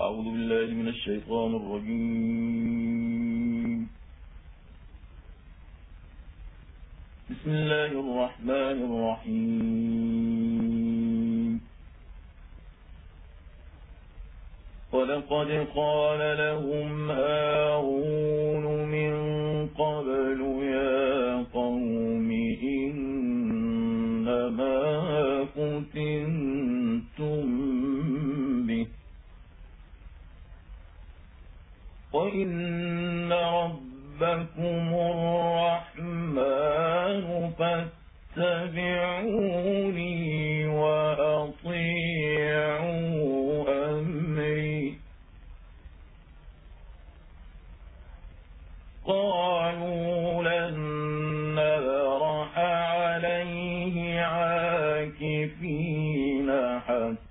أعوذ بالله من الشيطان الرجيم. بسم الله الرحمن الرحيم. ولقد قال لهم هارون من قبل يا وإن ربكم الرحمن فاتبعوني وأطيعوا أمري. قالوا لن نبرح عليه عاكفين حتى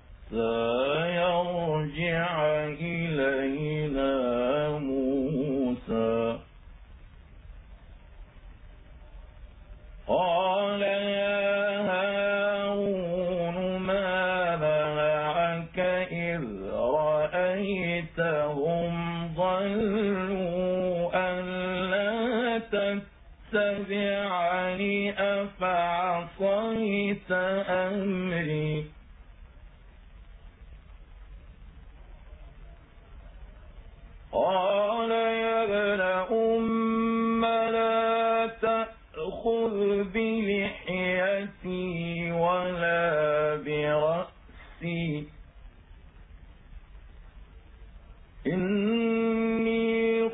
تتبعني أفعصيت أمري. قال يا ابن أم لا تأخذ بلحيتي ولا برأسي. إني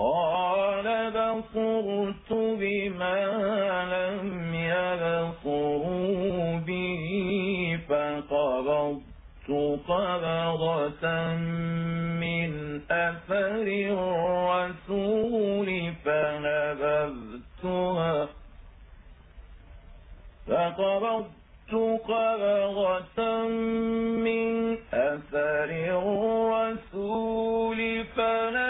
قال بصرت بما لم يبصروا به فقبضت قبضة من أثر الرسول فنبذتها. فقبضت قبضة من أثر الرسول فنبذتها.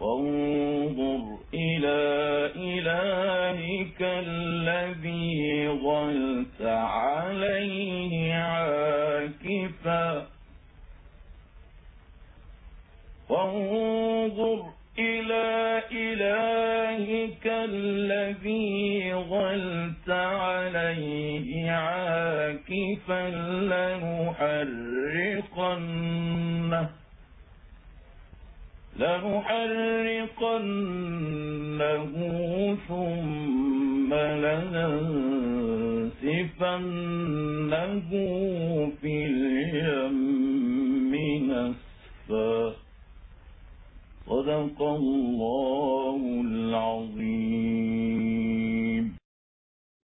فانظر إلى إلهك الذي ظلت عليه عاكفا. فانظر إلى إلهك الذي ظلت عليه عاكفا. لنحرقنه. لنحرقنه ثم لننسفنه في اليم نسفا. صدق الله العظيم.